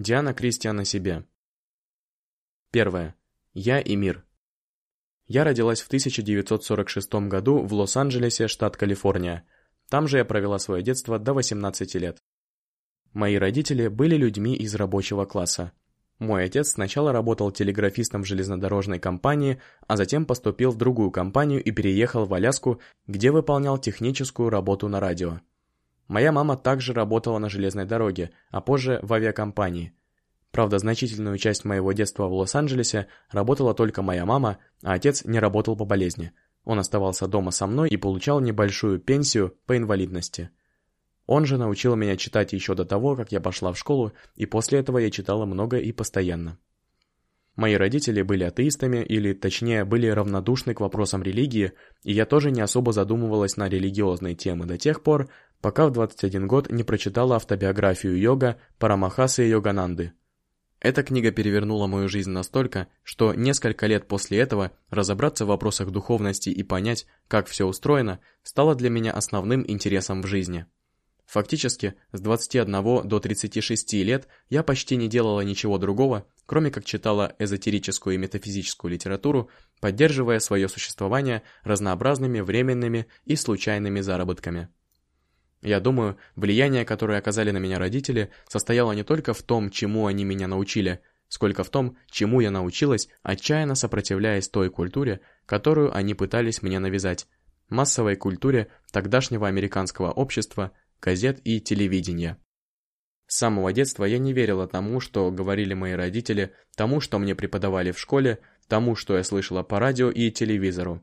Диана Кристиан о себе. Первое. Я и мир. Я родилась в 1946 году в Лос-Анджелесе, штат Калифорния. Там же я провела свое детство до 18 лет. Мои родители были людьми из рабочего класса. Мой отец сначала работал телеграфистом в железнодорожной компании, а затем поступил в другую компанию и переехал в Аляску, где выполнял техническую работу на радио. Моя мама также работала на железной дороге, а позже в авиакомпании. Правда, значительную часть моего детства в Лос-Анджелесе работала только моя мама, а отец не работал по болезни. Он оставался дома со мной и получал небольшую пенсию по инвалидности. Он же научил меня читать еще до того, как я пошла в школу, и после этого я читала много и постоянно. Мои родители были атеистами, или точнее, были равнодушны к вопросам религии, и я тоже не особо задумывалась на религиозные темы до тех пор, пока в 21 год не прочитала автобиографию йога Парамахасы Йогананды. Эта книга перевернула мою жизнь настолько, что несколько лет после этого разобраться в вопросах духовности и понять, как все устроено, стало для меня основным интересом в жизни. Фактически, с 21 до 36 лет я почти не делала ничего другого, кроме как читала эзотерическую и метафизическую литературу, поддерживая свое существование разнообразными временными и случайными заработками. Я думаю, влияние, которое оказали на меня родители, состояло не только в том, чему они меня научили, сколько в том, чему я научилась, отчаянно сопротивляясь той культуре, которую они пытались мне навязать, массовой культуре тогдашнего американского общества, газет и телевидения. С самого детства я не верила тому, что говорили мои родители, тому, что мне преподавали в школе, тому, что я слышала по радио и телевизору.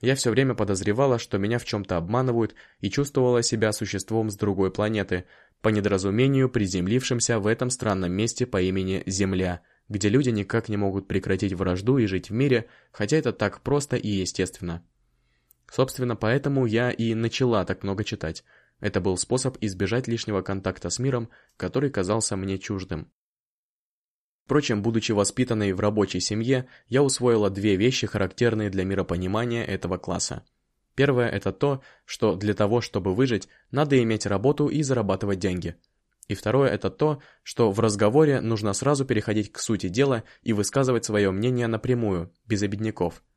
Я все время подозревала, что меня в чем-то обманывают и чувствовала себя существом с другой планеты, по недоразумению приземлившимся в этом странном месте по имени Земля, где люди никак не могут прекратить вражду и жить в мире, хотя это так просто и естественно. Собственно, поэтому я и начала так много читать – это был способ избежать лишнего контакта с миром, который казался мне чуждым. Впрочем, будучи воспитанной в рабочей семье, я усвоила две вещи, характерные для миропонимания этого класса. Первое – это то, что для того, чтобы выжить, надо иметь работу и зарабатывать деньги. И второе – это то, что в разговоре нужно сразу переходить к сути дела и высказывать свое мнение напрямую, без обедняков –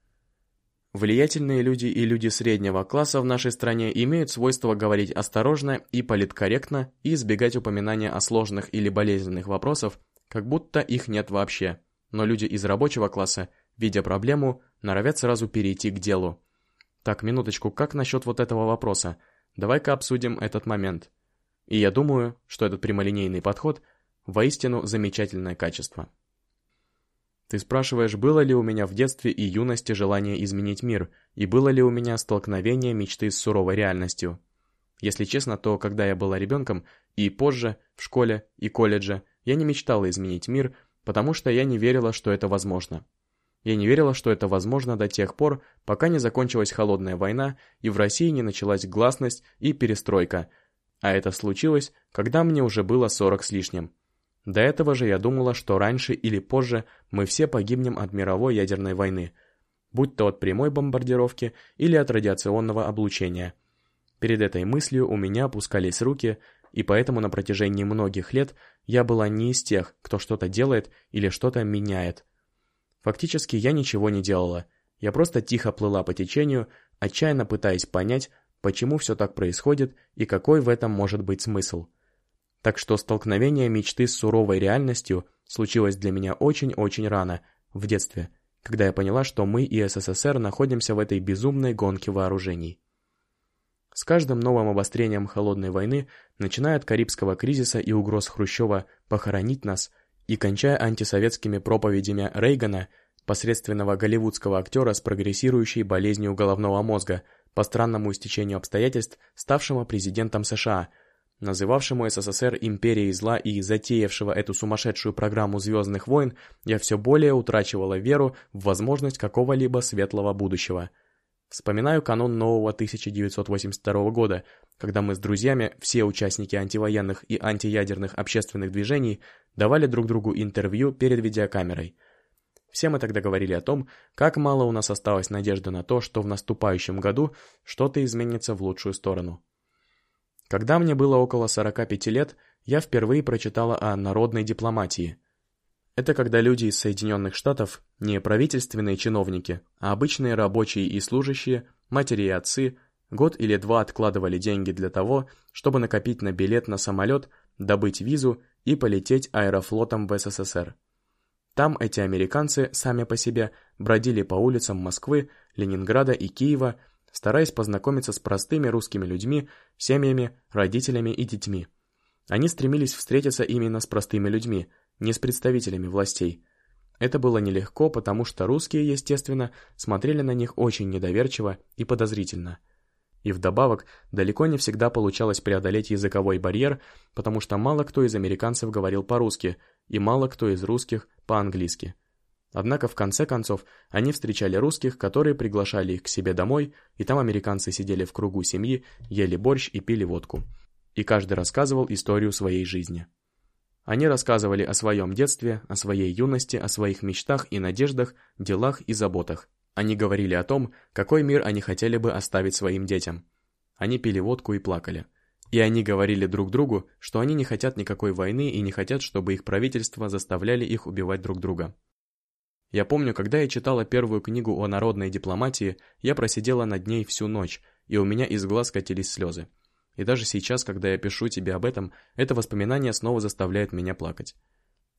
Влиятельные люди и люди среднего класса в нашей стране имеют свойство говорить осторожно и политкорректно и избегать упоминания о сложных или болезненных вопросах, как будто их нет вообще. Но люди из рабочего класса, видя проблему, норовят сразу перейти к делу. Так, минуточку, как насчет вот этого вопроса? Давай-ка обсудим этот момент. И я думаю, что этот прямолинейный подход – воистину замечательное качество. Ты спрашиваешь, было ли у меня в детстве и юности желание изменить мир, и было ли у меня столкновение мечты с суровой реальностью. Если честно, то когда я была ребенком, и позже, в школе и колледже, я не мечтала изменить мир, потому что я не верила, что это возможно. Я не верила, что это возможно до тех пор, пока не закончилась холодная война и в России не началась гласность и перестройка, а это случилось, когда мне уже было 40 с лишним. До этого же я думала, что раньше или позже мы все погибнем от мировой ядерной войны, будь то от прямой бомбардировки или от радиационного облучения. Перед этой мыслью у меня опускались руки, и поэтому на протяжении многих лет я была не из тех, кто что-то делает или что-то меняет. Фактически я ничего не делала, я просто тихо плыла по течению, отчаянно пытаясь понять, почему все так происходит и какой в этом может быть смысл. Так что столкновение мечты с суровой реальностью случилось для меня очень-очень рано, в детстве, когда я поняла, что мы и СССР находимся в этой безумной гонке вооружений. С каждым новым обострением холодной войны, начиная от Карибского кризиса и угроз Хрущева похоронить нас, и кончая антисоветскими проповедями Рейгана, посредственного голливудского актера с прогрессирующей болезнью головного мозга, по странному истечению обстоятельств, ставшего президентом США – Называвшему СССР империей зла и затеявшего эту сумасшедшую программу «Звездных войн», я все более утрачивала веру в возможность какого-либо светлого будущего. Вспоминаю канун нового 1982 года, когда мы с друзьями, все участники антивоенных и антиядерных общественных движений, давали друг другу интервью перед видеокамерой. Все мы тогда говорили о том, как мало у нас осталось надежды на то, что в наступающем году что-то изменится в лучшую сторону. Когда мне было около 45 лет, я впервые прочитала о народной дипломатии. Это когда люди из Соединенных Штатов, не правительственные чиновники, а обычные рабочие и служащие, матери и отцы, год или два откладывали деньги для того, чтобы накопить на билет на самолет, добыть визу и полететь аэрофлотом в СССР. Там эти американцы сами по себе бродили по улицам Москвы, Ленинграда и Киева, стараясь познакомиться с простыми русскими людьми, семьями, родителями и детьми. Они стремились встретиться именно с простыми людьми, не с представителями властей. Это было нелегко, потому что русские, естественно, смотрели на них очень недоверчиво и подозрительно – и вдобавок, далеко не всегда получалось преодолеть языковой барьер, потому что мало кто из американцев говорил по-русски, и мало кто из русских по-английски. Однако в конце концов они встречали русских, которые приглашали их к себе домой, и там американцы сидели в кругу семьи, ели борщ и пили водку. И каждый рассказывал историю своей жизни. Они рассказывали о своем детстве, о своей юности, о своих мечтах и надеждах, делах и заботах. Они говорили о том, какой мир они хотели бы оставить своим детям. Они пили водку и плакали. И они говорили друг другу, что они не хотят никакой войны и не хотят, чтобы их правительство заставляли их убивать друг друга. Я помню, когда я читала первую книгу о народной дипломатии, я просидела над ней всю ночь, и у меня из глаз катились слезы. И даже сейчас, когда я пишу тебе об этом, это воспоминание снова заставляет меня плакать.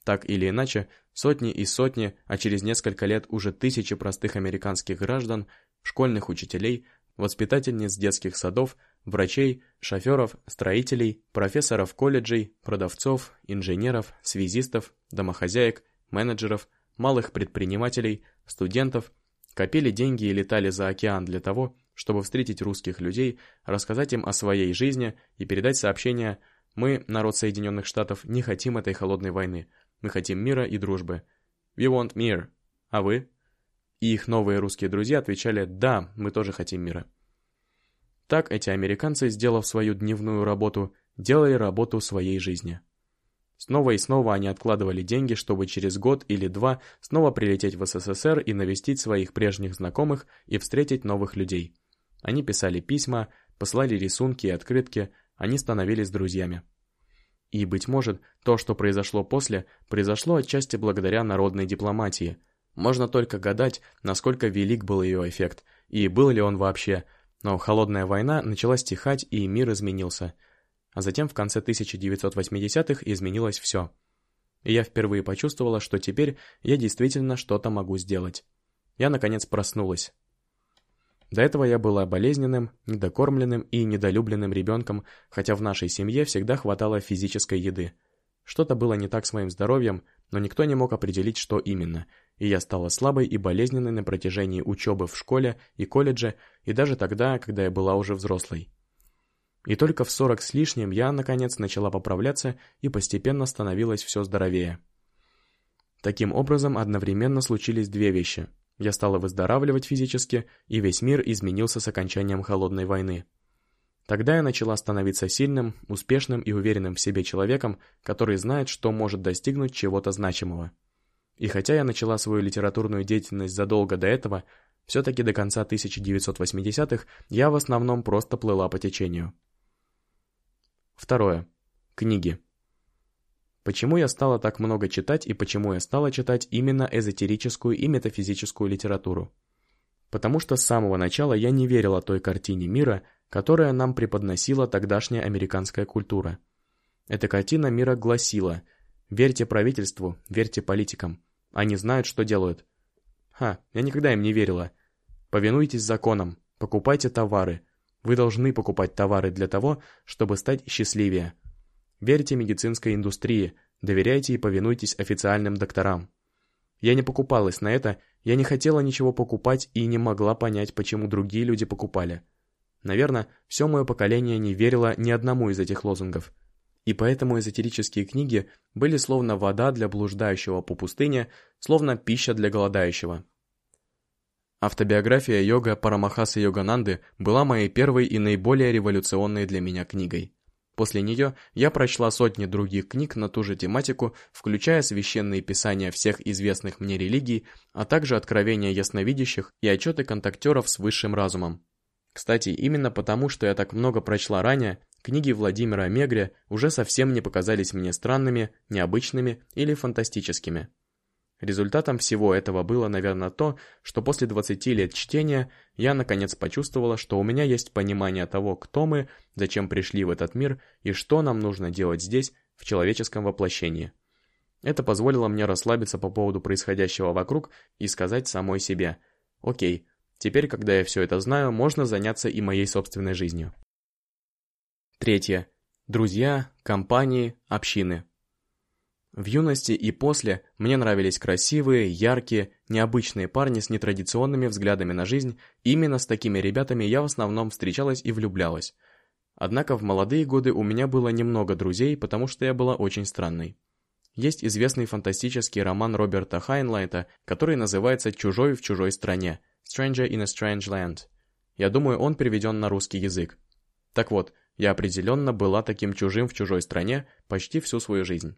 Так или иначе, сотни и сотни, а через несколько лет уже тысячи простых американских граждан, школьных учителей, воспитательниц детских садов, врачей, шоферов, строителей, профессоров колледжей, продавцов, инженеров, связистов, домохозяек, менеджеров, малых предпринимателей, студентов, копили деньги и летали за океан для того, чтобы встретить русских людей, рассказать им о своей жизни и передать сообщение «Мы, народ Соединенных Штатов, не хотим этой холодной войны», мы хотим мира и дружбы. We want mir. А вы? И их новые русские друзья отвечали «Да, мы тоже хотим мира». Так эти американцы, сделав свою дневную работу, делали работу своей жизни. Снова и снова они откладывали деньги, чтобы через год или два снова прилететь в СССР и навестить своих прежних знакомых и встретить новых людей. Они писали письма, посылали рисунки и открытки, они становились друзьями. И, быть может, то, что произошло после, произошло отчасти благодаря народной дипломатии. Можно только гадать, насколько велик был ее эффект, и был ли он вообще. Но холодная война начала стихать, и мир изменился. А затем в конце 1980-х изменилось все. И я впервые почувствовала, что теперь я действительно что-то могу сделать. Я, наконец, проснулась. До этого я была болезненным, недокормленным и недолюбленным ребенком, хотя в нашей семье всегда хватало физической еды. Что-то было не так с моим здоровьем, но никто не мог определить, что именно, и я стала слабой и болезненной на протяжении учебы в школе и колледже, и даже тогда, когда я была уже взрослой. И только в 40 с лишним я, наконец, начала поправляться и постепенно становилась все здоровее. Таким образом, одновременно случились две вещи – я стала выздоравливать физически, и весь мир изменился с окончанием Холодной войны. Тогда я начала становиться сильным, успешным и уверенным в себе человеком, который знает, что может достигнуть чего-то значимого. И хотя я начала свою литературную деятельность задолго до этого, все-таки до конца 1980-х я в основном просто плыла по течению. Второе. Книги. Почему я стала так много читать и почему я стала читать именно эзотерическую и метафизическую литературу? Потому что с самого начала я не верила той картине мира, которая нам преподносила тогдашняя американская культура. Эта картина мира гласила «Верьте правительству, верьте политикам. Они знают, что делают». Ха, я никогда им не верила. Повинуйтесь законам, покупайте товары. Вы должны покупать товары для того, чтобы стать счастливее – Верьте медицинской индустрии, доверяйте и повинуйтесь официальным докторам. Я не покупалась на это, я не хотела ничего покупать и не могла понять, почему другие люди покупали. Наверное, все мое поколение не верило ни одному из этих лозунгов. И поэтому эзотерические книги были словно вода для блуждающего по пустыне, словно пища для голодающего. Автобиография йога Парамахаса Йогананды была моей первой и наиболее революционной для меня книгой. После нее я прочла сотни других книг на ту же тематику, включая священные писания всех известных мне религий, а также откровения ясновидящих и отчеты контактеров с высшим разумом. Кстати, именно потому, что я так много прочла ранее, Книги Владимира Мегре уже совсем не показались мне странными, необычными или фантастическими. Результатом всего этого было, наверное, то, что после 20 лет чтения я наконец почувствовала, что у меня есть понимание того, кто мы, зачем пришли в этот мир и что нам нужно делать здесь, в человеческом воплощении. Это позволило мне расслабиться по поводу происходящего вокруг и сказать самой себе «Окей, теперь, когда я все это знаю, можно заняться и моей собственной жизнью». Третье. Друзья, компании, общины. В юности и после мне нравились красивые, яркие, необычные парни с нетрадиционными взглядами на жизнь, именно с такими ребятами я в основном встречалась и влюблялась. Однако в молодые годы у меня было немного друзей, потому что я была очень странной. Есть известный фантастический роман Роберта Хайнлайта, который называется «Чужой в чужой стране» Stranger in a Strange Land. Я думаю, он переведен на русский язык. Так вот, я определенно была таким чужим в чужой стране почти всю свою жизнь.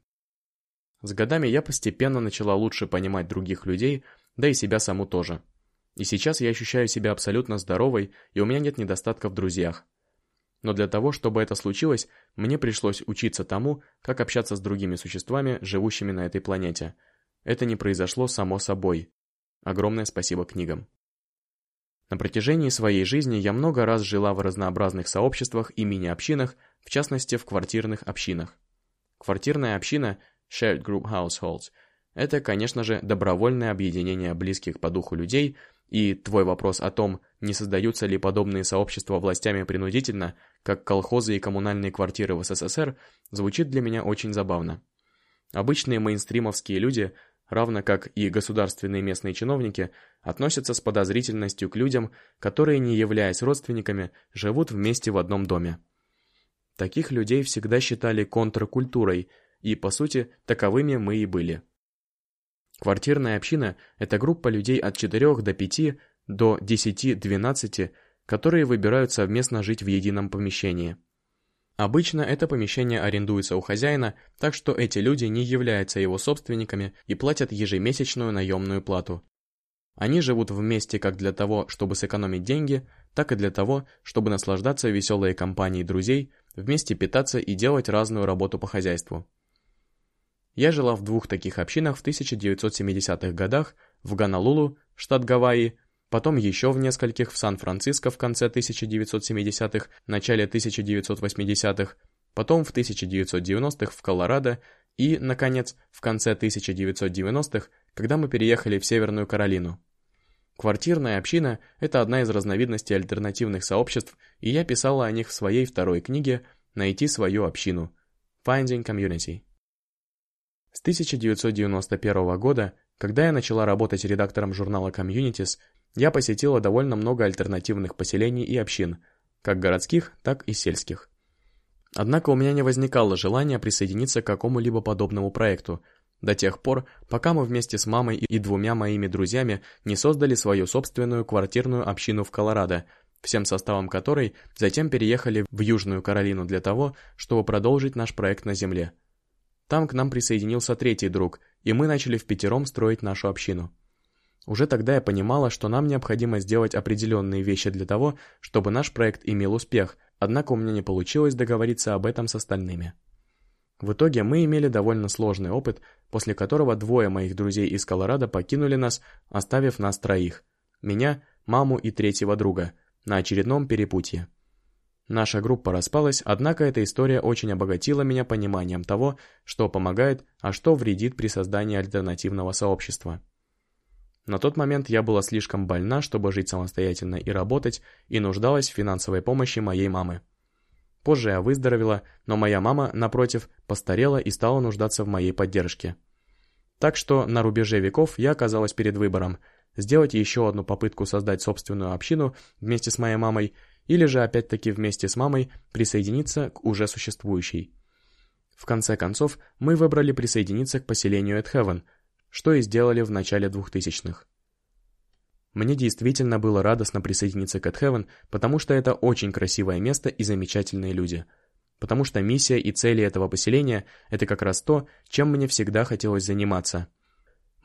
С годами я постепенно начала лучше понимать других людей, да и себя саму тоже. И сейчас я ощущаю себя абсолютно здоровой, и у меня нет недостатков в друзьях. Но для того, чтобы это случилось, мне пришлось учиться тому, как общаться с другими существами, живущими на этой планете. Это не произошло само собой. Огромное спасибо книгам. На протяжении своей жизни я много раз жила в разнообразных сообществах и мини-общинах, в частности в квартирных общинах. Квартирная община shared group households. Это, конечно же, добровольное объединение близких по духу людей, и твой вопрос о том, не создаются ли подобные сообщества властями принудительно, как колхозы и коммунальные квартиры в СССР, звучит для меня очень забавно. Обычные мейнстримовские люди, равно как и государственные местные чиновники, относятся с подозрительностью к людям, которые, не являясь родственниками, живут вместе в одном доме. Таких людей всегда считали контркультурой – и, по сути, таковыми мы и были. Квартирная община – это группа людей от 4 до 5 до 10-12, которые выбирают совместно жить в едином помещении. Обычно это помещение арендуется у хозяина, так что эти люди не являются его собственниками и платят ежемесячную наемную плату. Они живут вместе как для того, чтобы сэкономить деньги, так и для того, чтобы наслаждаться веселой компанией друзей, вместе питаться и делать разную работу по хозяйству. Я жила в двух таких общинах в 1970-х годах, в Ганалулу, штат Гавайи, потом еще в нескольких в Сан-Франциско в конце 1970-х, начале 1980-х, потом в 1990-х в Колорадо и, наконец, в конце 1990-х, когда мы переехали в Северную Каролину. Квартирная община – это одна из разновидностей альтернативных сообществ, и я писала о них в своей второй книге «Найти свою общину» – Finding Community. С 1991 года, когда я начала работать редактором журнала Communities, я посетила довольно много альтернативных поселений и общин, как городских, так и сельских. Однако у меня не возникало желания присоединиться к какому-либо подобному проекту, до тех пор, пока мы вместе с мамой и двумя моими друзьями не создали свою собственную квартирную общину в Колорадо, всем составом которой затем переехали в Южную Каролину для того, чтобы продолжить наш проект на Земле – там к нам присоединился третий друг, и мы начали в пятером строить нашу общину. Уже тогда я понимала, что нам необходимо сделать определенные вещи для того, чтобы наш проект имел успех, однако у меня не получилось договориться об этом с остальными. В итоге мы имели довольно сложный опыт, после которого двое моих друзей из Колорадо покинули нас, оставив нас троих – меня, маму и третьего друга – на очередном перепутье. Наша группа распалась, однако эта история очень обогатила меня пониманием того, что помогает, а что вредит при создании альтернативного сообщества. На тот момент я была слишком больна, чтобы жить самостоятельно и работать, и нуждалась в финансовой помощи моей мамы. Позже я выздоровела, но моя мама, напротив, постарела и стала нуждаться в моей поддержке. Так что на рубеже веков я оказалась перед выбором – сделать еще одну попытку создать собственную общину вместе с моей мамой или же опять-таки вместе с мамой присоединиться к уже существующей. В конце концов, мы выбрали присоединиться к поселению Эдхевен, что и сделали в начале 2000-х. Мне действительно было радостно присоединиться к Эдхевен, потому что это очень красивое место и замечательные люди. Потому что миссия и цели этого поселения – это как раз то, чем мне всегда хотелось заниматься.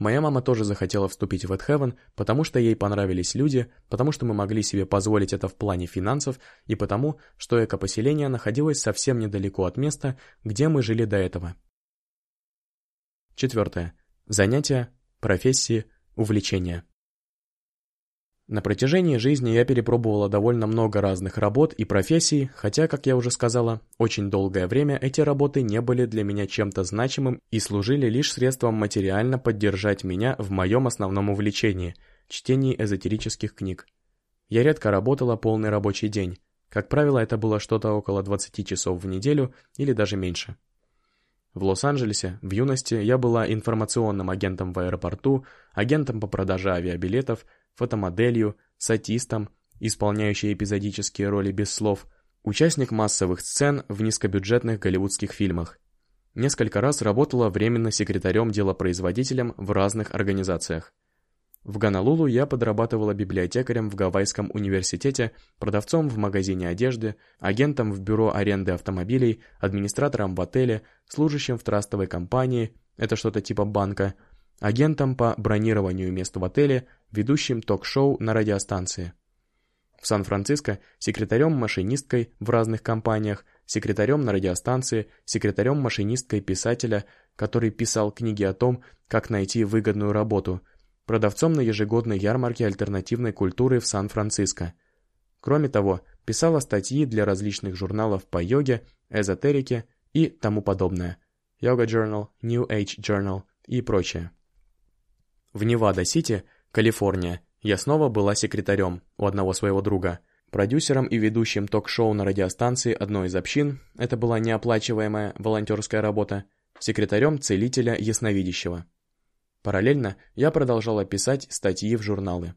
Моя мама тоже захотела вступить в Эдхевен, потому что ей понравились люди, потому что мы могли себе позволить это в плане финансов и потому, что экопоселение находилось совсем недалеко от места, где мы жили до этого. Четвертое. Занятия, профессии, увлечения. На протяжении жизни я перепробовала довольно много разных работ и профессий, хотя, как я уже сказала, очень долгое время эти работы не были для меня чем-то значимым и служили лишь средством материально поддержать меня в моем основном увлечении – чтении эзотерических книг. Я редко работала полный рабочий день. Как правило, это было что-то около 20 часов в неделю или даже меньше. В Лос-Анджелесе в юности я была информационным агентом в аэропорту, агентом по продаже авиабилетов – фотомоделью, сатистом, исполняющей эпизодические роли без слов, участник массовых сцен в низкобюджетных голливудских фильмах. Несколько раз работала временно секретарем-делопроизводителем в разных организациях. В Ганалулу я подрабатывала библиотекарем в Гавайском университете, продавцом в магазине одежды, агентом в бюро аренды автомобилей, администратором в отеле, служащим в трастовой компании, это что-то типа банка, агентом по бронированию мест в отеле, ведущим ток-шоу на радиостанции. В Сан-Франциско секретарем-машинисткой в разных компаниях, секретарем на радиостанции, секретарем-машинисткой писателя, который писал книги о том, как найти выгодную работу, продавцом на ежегодной ярмарке альтернативной культуры в Сан-Франциско. Кроме того, писала статьи для различных журналов по йоге, эзотерике и тому подобное. Yoga Journal, New Age Journal и прочее. В Невада-Сити, Калифорния, я снова была секретарем у одного своего друга, продюсером и ведущим ток-шоу на радиостанции одной из общин, это была неоплачиваемая волонтерская работа, секретарем целителя ясновидящего. Параллельно я продолжала писать статьи в журналы.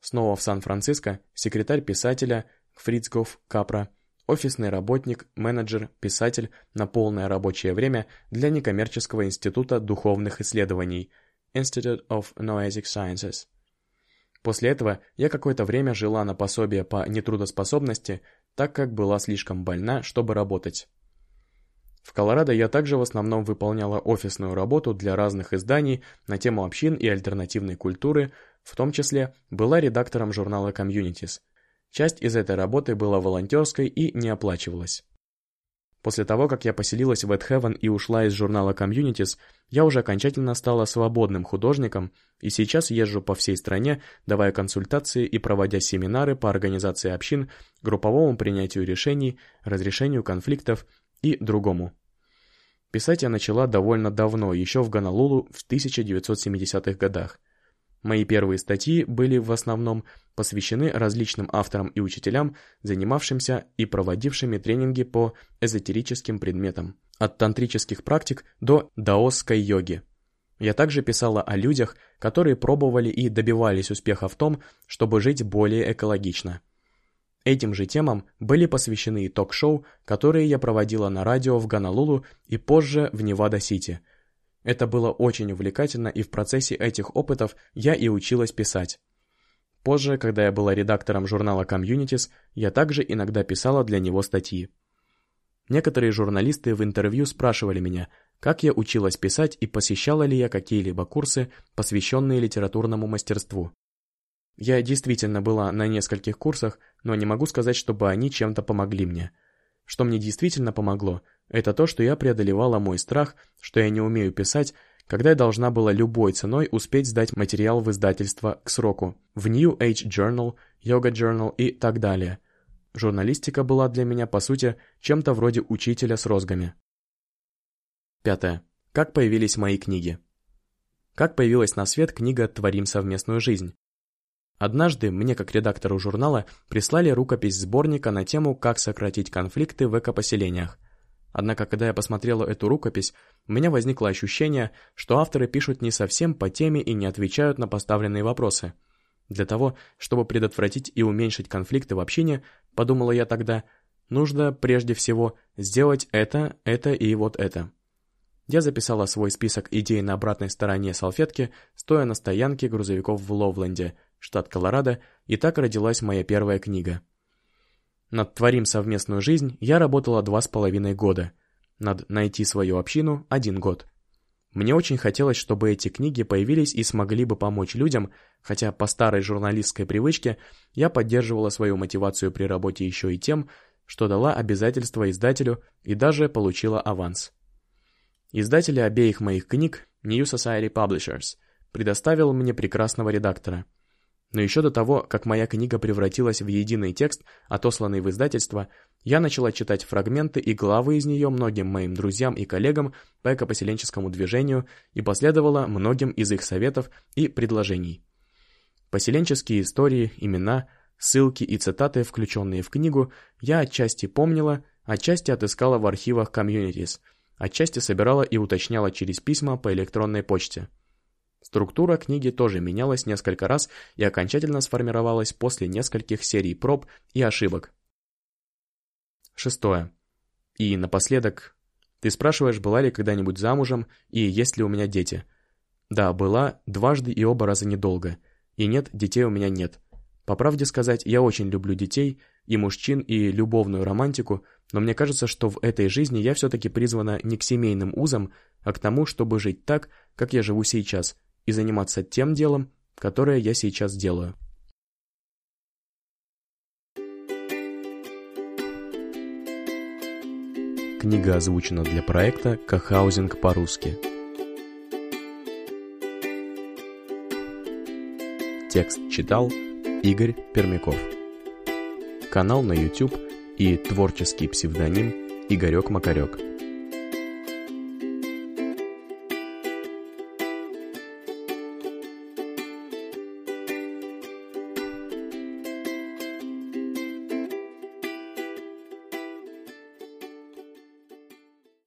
Снова в Сан-Франциско секретарь писателя Фрицгоф Капра, офисный работник, менеджер, писатель на полное рабочее время для некоммерческого института духовных исследований – Institute of Noetic Sciences. После этого я какое-то время жила на пособие по нетрудоспособности, так как была слишком больна, чтобы работать. В Колорадо я также в основном выполняла офисную работу для разных изданий на тему общин и альтернативной культуры, в том числе была редактором журнала Communities. Часть из этой работы была волонтерской и не оплачивалась. После того, как я поселилась в Эдхевен и ушла из журнала Communities, я уже окончательно стала свободным художником и сейчас езжу по всей стране, давая консультации и проводя семинары по организации общин, групповому принятию решений, разрешению конфликтов и другому. Писать я начала довольно давно, еще в Гонолулу в 1970-х годах. Мои первые статьи были в основном посвящены различным авторам и учителям, занимавшимся и проводившими тренинги по эзотерическим предметам, от тантрических практик до даосской йоги. Я также писала о людях, которые пробовали и добивались успеха в том, чтобы жить более экологично. Этим же темам были посвящены и ток-шоу, которые я проводила на радио в Гонолулу и позже в Невада-Сити – это было очень увлекательно, и в процессе этих опытов я и училась писать. Позже, когда я была редактором журнала Communities, я также иногда писала для него статьи. Некоторые журналисты в интервью спрашивали меня, как я училась писать и посещала ли я какие-либо курсы, посвященные литературному мастерству. Я действительно была на нескольких курсах, но не могу сказать, чтобы они чем-то помогли мне. Что мне действительно помогло – это то, что я преодолевала мой страх, что я не умею писать, когда я должна была любой ценой успеть сдать материал в издательство к сроку, в New Age Journal, Yoga Journal и так далее. Журналистика была для меня, по сути, чем-то вроде учителя с розгами. Пятое. Как появились мои книги? Как появилась на свет книга «Творим совместную жизнь»? Однажды мне, как редактору журнала, прислали рукопись сборника на тему «Как сократить конфликты в экопоселениях», Однако, когда я посмотрела эту рукопись, у меня возникло ощущение, что авторы пишут не совсем по теме и не отвечают на поставленные вопросы. Для того, чтобы предотвратить и уменьшить конфликты в общине, подумала я тогда, нужно прежде всего сделать это, это и вот это. Я записала свой список идей на обратной стороне салфетки, стоя на стоянке грузовиков в Ловленде, штат Колорадо, и так родилась моя первая книга. Над «Творим совместную жизнь» я работала два с половиной года. Над «Найти свою общину» – один год. Мне очень хотелось, чтобы эти книги появились и смогли бы помочь людям, хотя по старой журналистской привычке я поддерживала свою мотивацию при работе еще и тем, что дала обязательства издателю и даже получила аванс. Издатель обеих моих книг, New Society Publishers, предоставил мне прекрасного редактора – но еще до того, как моя книга превратилась в единый текст, отосланный в издательство, я начала читать фрагменты и главы из нее многим моим друзьям и коллегам по экопоселенческому движению и последовала многим из их советов и предложений. Поселенческие истории, имена, ссылки и цитаты, включенные в книгу, я отчасти помнила, отчасти отыскала в архивах Communities, отчасти собирала и уточняла через письма по электронной почте. Структура книги тоже менялась несколько раз и окончательно сформировалась после нескольких серий проб и ошибок. Шестое. И напоследок, ты спрашиваешь, была ли когда-нибудь замужем и есть ли у меня дети. Да, была, дважды и оба раза недолго. И нет, детей у меня нет. По правде сказать, я очень люблю детей, и мужчин, и любовную романтику, но мне кажется, что в этой жизни я все-таки призвана не к семейным узам, а к тому, чтобы жить так, как я живу сейчас – и заниматься тем делом, которое я сейчас делаю. Книга озвучена для проекта «Кахаузинг по-русски». Текст читал Игорь Пермяков. Канал на YouTube и творческий псевдоним Игорек Макарек.